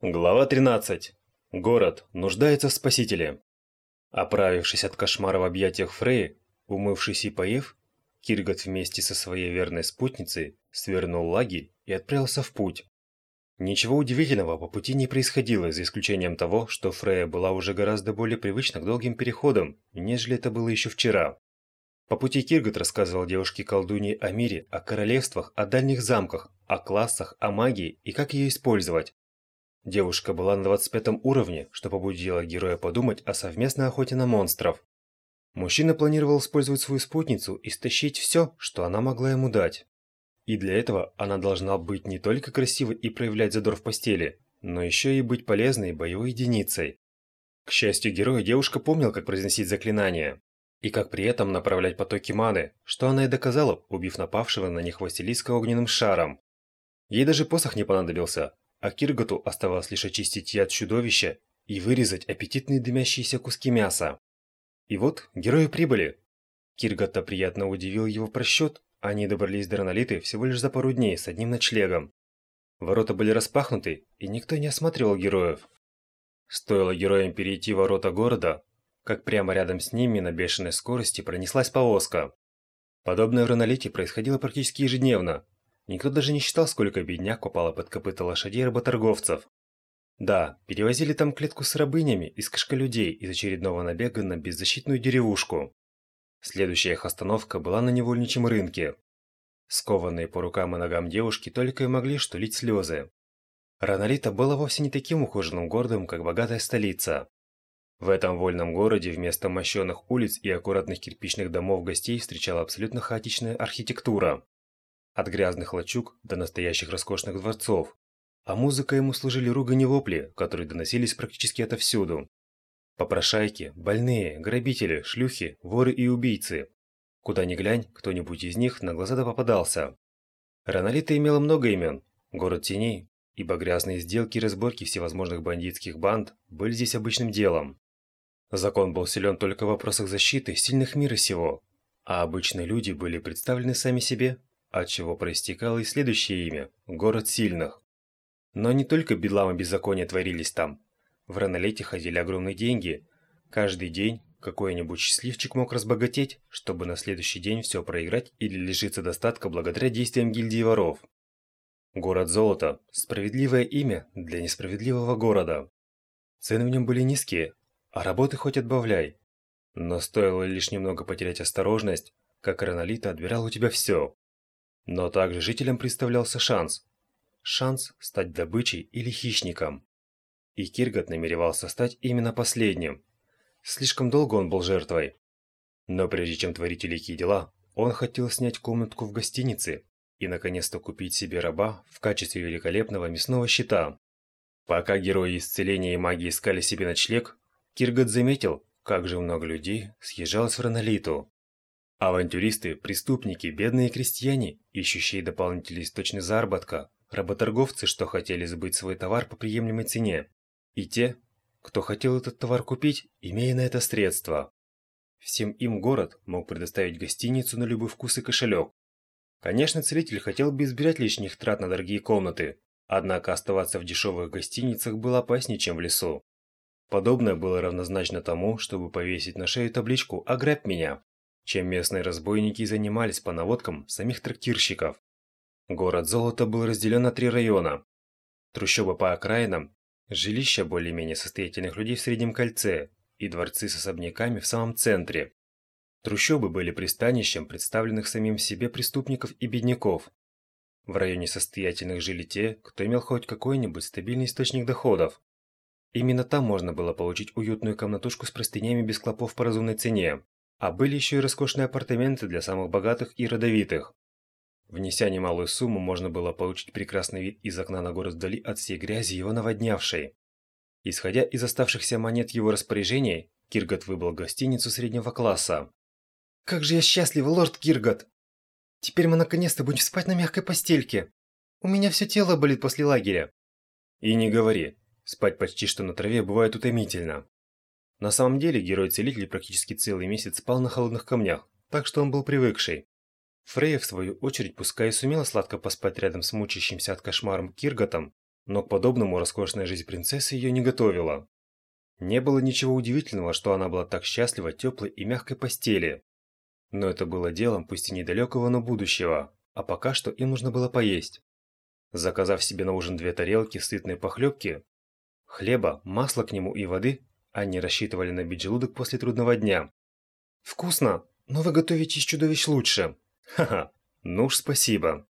Глава 13. Город нуждается в спасителе. Оправившись от кошмара в объятиях Фреи, умывшись и поев, Киргат вместе со своей верной спутницей свернул лагерь и отправился в путь. Ничего удивительного по пути не происходило, за исключением того, что Фрея была уже гораздо более привычна к долгим переходам, нежели это было еще вчера. По пути Киргат рассказывал девушке-колдунье о мире, о королевствах, о дальних замках, о классах, о магии и как ее использовать. Девушка была на 25 уровне, что побудило героя подумать о совместной охоте на монстров. Мужчина планировал использовать свою спутницу и стащить все, что она могла ему дать. И для этого она должна быть не только красивой и проявлять задор в постели, но еще и быть полезной боевой единицей. К счастью героя, девушка помнила, как произносить заклинания, и как при этом направлять потоки маны, что она и доказала, убив напавшего на них Василиска огненным шаром. Ей даже посох не понадобился, а Кирготу оставалось лишь очистить яд чудовища и вырезать аппетитные дымящиеся куски мяса. И вот герои прибыли. Киргота приятно удивил его просчет, они добрались до Ранолиты всего лишь за пару дней с одним ночлегом. Ворота были распахнуты, и никто не осматривал героев. Стоило героям перейти ворота города, как прямо рядом с ними на бешеной скорости пронеслась повозка. Подобное в Ранолите происходило практически ежедневно, Никто даже не считал, сколько бедняк попало под копыта лошадей работорговцев. Да, перевозили там клетку с рабынями из кошка-людей из очередного набега на беззащитную деревушку. Следующая их остановка была на невольничьем рынке. Скованные по рукам и ногам девушки только и могли что лить слезы. Ранолита была вовсе не таким ухоженным городом, как богатая столица. В этом вольном городе вместо мощенных улиц и аккуратных кирпичных домов гостей встречала абсолютно хаотичная архитектура от грязных лачуг до настоящих роскошных дворцов. А музыка ему служили ругань и вопли, которые доносились практически отовсюду. Попрошайки, больные, грабители, шлюхи, воры и убийцы. Куда ни глянь, кто-нибудь из них на глаза да попадался. Ранолита имела много имен, город теней, ибо грязные сделки и разборки всевозможных бандитских банд были здесь обычным делом. Закон был силен только в вопросах защиты сильных мира сего, а обычные люди были представлены сами себе от чего проистекало и следующее имя – город сильных. Но не только бедлам и беззакония творились там. В Ранолете ходили огромные деньги. Каждый день какой-нибудь счастливчик мог разбогатеть, чтобы на следующий день все проиграть или лишиться достатка благодаря действиям гильдии воров. Город золота – справедливое имя для несправедливого города. Цены в нем были низкие, а работы хоть отбавляй. Но стоило лишь немного потерять осторожность, как Ранолита отбирал у тебя все. Но также жителям представлялся шанс. Шанс стать добычей или хищником. И Киргат намеревался стать именно последним. Слишком долго он был жертвой. Но прежде чем творить великие дела, он хотел снять комнатку в гостинице и наконец-то купить себе раба в качестве великолепного мясного щита. Пока герои исцеления и магии искали себе ночлег, Киргат заметил, как же много людей съезжалось в Ранолиту. Авантюристы, преступники, бедные крестьяне, ищущие дополнительный источник заработка, работорговцы, что хотели сбыть свой товар по приемлемой цене, и те, кто хотел этот товар купить, имея на это средства. Всем им город мог предоставить гостиницу на любой вкус и кошелек. Конечно, целитель хотел бы избежать лишних трат на дорогие комнаты, однако оставаться в дешевых гостиницах было опаснее, чем в лесу. Подобное было равнозначно тому, чтобы повесить на шею табличку «Ограбь меня» чем местные разбойники занимались по наводкам самих трактирщиков. Город Золото был разделен на три района. Трущобы по окраинам, жилища более-менее состоятельных людей в Среднем кольце и дворцы с особняками в самом центре. Трущобы были пристанищем представленных самим себе преступников и бедняков. В районе состоятельных жили те, кто имел хоть какой-нибудь стабильный источник доходов. Именно там можно было получить уютную комнатушку с простынями без клопов по разумной цене. А были еще и роскошные апартаменты для самых богатых и родовитых. Внеся немалую сумму, можно было получить прекрасный вид из окна на город вдали от всей грязи, его наводнявшей. Исходя из оставшихся монет его распоряжения, Киргот выбрал гостиницу среднего класса. «Как же я счастлив, лорд Киргот! Теперь мы наконец-то будем спать на мягкой постельке. У меня все тело болит после лагеря». «И не говори. Спать почти что на траве бывает утомительно. На самом деле герой-целитель практически целый месяц спал на холодных камнях, так что он был привыкший. Фрейя, в свою очередь, пускай и сумела сладко поспать рядом с мучащимся от кошмаром Кирготом, но к подобному роскошная жизнь принцессы ее не готовила. Не было ничего удивительного, что она была так счастлива теплой и мягкой постели. Но это было делом пусть и недалекого, но будущего, а пока что им нужно было поесть. Заказав себе на ужин две тарелки сытной похлебки, хлеба, масла к нему и воды, они рассчитывали набить желудок после трудного дня. «Вкусно, но вы готовите из чудовищ лучше!» «Ха-ха, ну уж спасибо!»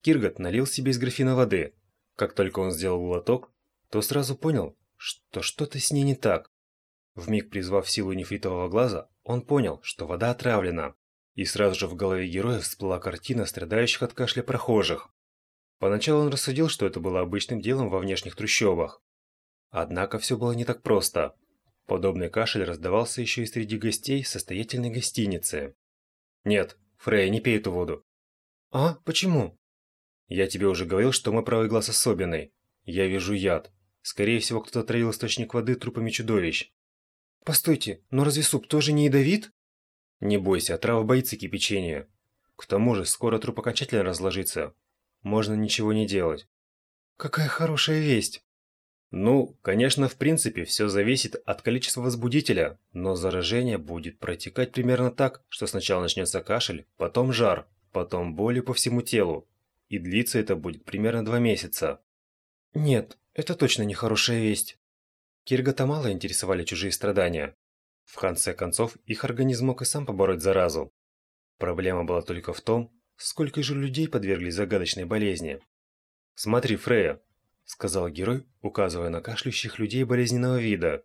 Киргат налил себе из графина воды. Как только он сделал глоток, то сразу понял, что что-то с ней не так. Вмиг призвав силу нефритового глаза, он понял, что вода отравлена. И сразу же в голове героя всплыла картина страдающих от кашля прохожих. Поначалу он рассудил, что это было обычным делом во внешних трущобах. Однако все было не так просто. Подобный кашель раздавался еще и среди гостей состоятельной гостиницы. «Нет, Фрея, не пей эту воду». «А? Почему?» «Я тебе уже говорил, что мой правый глаз особенный. Я вижу яд. Скорее всего, кто-то отравил источник воды трупами чудовищ. Постойте, но разве суп тоже не ядовит? Не бойся, отрава боится кипячения. К тому же, скоро труп окончательно разложится. Можно ничего не делать. Какая хорошая весть. Ну, конечно, в принципе, все зависит от количества возбудителя, но заражение будет протекать примерно так, что сначала начнется кашель, потом жар, потом боли по всему телу. И длиться это будет примерно два месяца. Нет, это точно не хорошая весть. Киргата мало интересовали чужие страдания. В конце концов, их организм мог и сам побороть заразу. Проблема была только в том, сколько же людей подверглись загадочной болезни. «Смотри, Фрея», — сказал герой, указывая на кашляющих людей болезненного вида.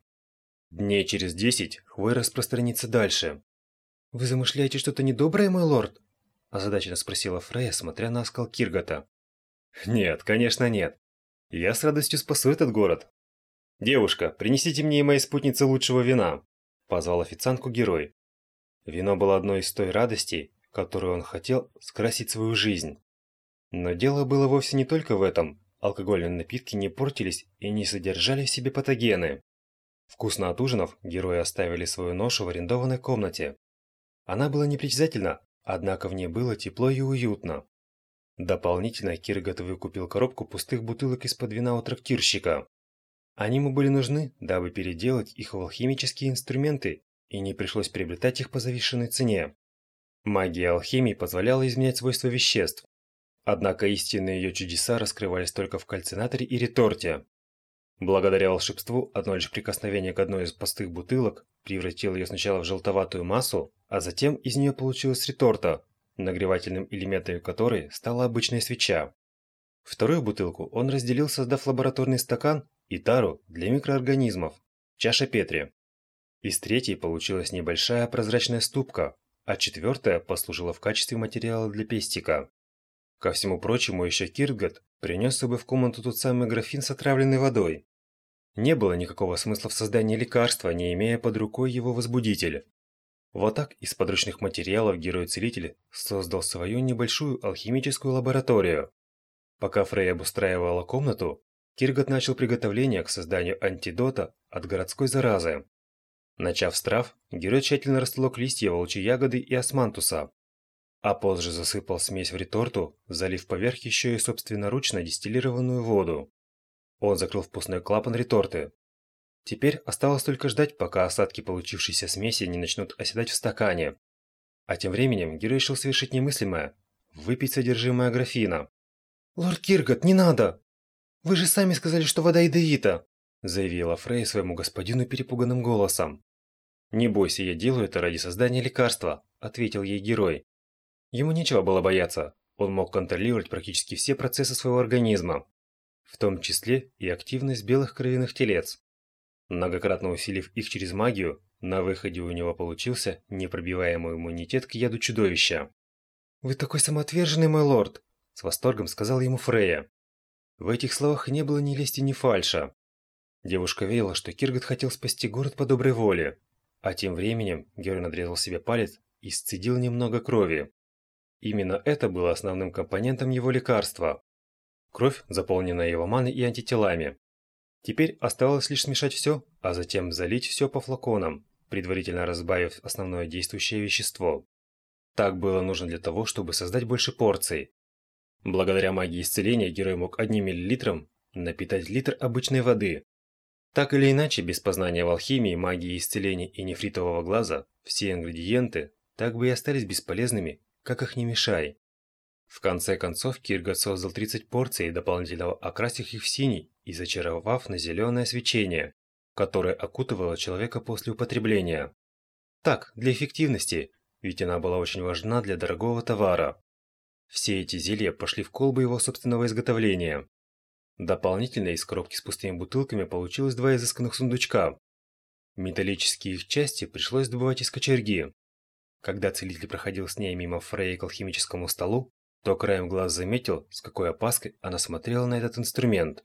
«Дней через десять хвой распространится дальше». «Вы замышляете что-то недоброе, мой лорд?» – озадаченно спросила Фрея, смотря на оскал Киргата. «Нет, конечно нет. Я с радостью спасу этот город. Девушка, принесите мне и моей спутнице лучшего вина, позвал официантку герой. Вино было одной из той радостей, которую он хотел скрасить свою жизнь. Но дело было вовсе не только в этом. Алкогольные напитки не портились и не содержали в себе патогены. Вкусно отужинав, герои оставили свою ношу в арендованной комнате. Она была непритязательна, однако в ней было тепло и уютно. Дополнительно Киргат выкупил коробку пустых бутылок из-под вина у трактирщика. Они ему были нужны, дабы переделать их в алхимические инструменты, и не пришлось приобретать их по завышенной цене. Магия алхимии позволяла изменять свойства веществ. Однако истинные ее чудеса раскрывались только в кальцинаторе и реторте. Благодаря волшебству, одно лишь прикосновение к одной из пустых бутылок превратило ее сначала в желтоватую массу, а затем из нее получилась реторта, нагревательным элементом которой стала обычная свеча. Вторую бутылку он разделил, создав лабораторный стакан и тару для микроорганизмов, чаша Петри. Из третьей получилась небольшая прозрачная ступка, а четвертая послужила в качестве материала для пестика. Ко всему прочему, еще Киргат принес с собой в комнату тот самый графин с отравленной водой. Не было никакого смысла в создании лекарства, не имея под рукой его возбудитель. Вот так из подручных материалов герой-целитель создал свою небольшую алхимическую лабораторию. Пока Фрей обустраивала комнату, Киргот начал приготовление к созданию антидота от городской заразы. Начав с трав, герой тщательно растолок листья волчьей ягоды и османтуса, а позже засыпал смесь в реторту, залив поверх еще и собственноручно дистиллированную воду. Он закрыл впускной клапан реторты, Теперь осталось только ждать, пока осадки получившейся смеси не начнут оседать в стакане. А тем временем герой решил совершить немыслимое – выпить содержимое графина. «Лорд Киргот, не надо! Вы же сами сказали, что вода ядовита!» – заявила Фрей своему господину перепуганным голосом. «Не бойся, я делаю это ради создания лекарства», – ответил ей герой. Ему нечего было бояться, он мог контролировать практически все процессы своего организма, в том числе и активность белых кровяных телец. Многократно усилив их через магию, на выходе у него получился непробиваемый иммунитет к яду чудовища. «Вы такой самоотверженный, мой лорд!» – с восторгом сказал ему Фрея. В этих словах не было ни лести, ни фальша. Девушка верила, что Киргат хотел спасти город по доброй воле, а тем временем герой надрезал себе палец и сцедил немного крови. Именно это было основным компонентом его лекарства. Кровь, заполненная его маной и антителами. Теперь оставалось лишь смешать все, а затем залить все по флаконам, предварительно разбавив основное действующее вещество. Так было нужно для того, чтобы создать больше порций. Благодаря магии исцеления герой мог одним миллилитром напитать литр обычной воды. Так или иначе, без познания в алхимии, магии исцеления и нефритового глаза, все ингредиенты так бы и остались бесполезными, как их не мешай. В конце концов, Киргат создал 30 порций, дополнительно окрасив их в синий и зачаровав на зеленое свечение, которое окутывало человека после употребления. Так, для эффективности, ведь она была очень важна для дорогого товара. Все эти зелья пошли в колбы его собственного изготовления. Дополнительно из коробки с пустыми бутылками получилось два изысканных сундучка. Металлические их части пришлось добывать из кочерги. Когда целитель проходил с ней мимо Фрея к алхимическому столу, то краем глаз заметил, с какой опаской она смотрела на этот инструмент.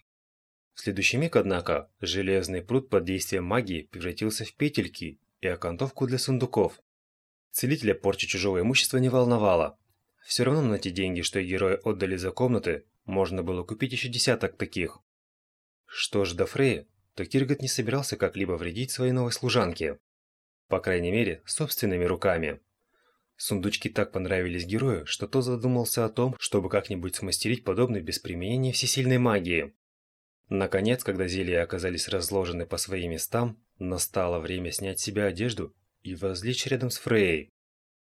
В следующий миг, однако, железный пруд под действием магии превратился в петельки и окантовку для сундуков. Целителя порча чужого имущества не волновала. Все равно на те деньги, что герои отдали за комнаты, можно было купить еще десяток таких. Что ж до Фрея, то Киргат не собирался как-либо вредить своей новой служанке. По крайней мере, собственными руками. Сундучки так понравились герою, что тот задумался о том, чтобы как-нибудь смастерить подобный без применения всесильной магии. Наконец, когда зелья оказались разложены по своим местам, настало время снять с себя одежду и возлечь рядом с Фрейей,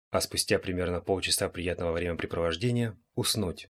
а спустя примерно полчаса приятного времяпрепровождения уснуть.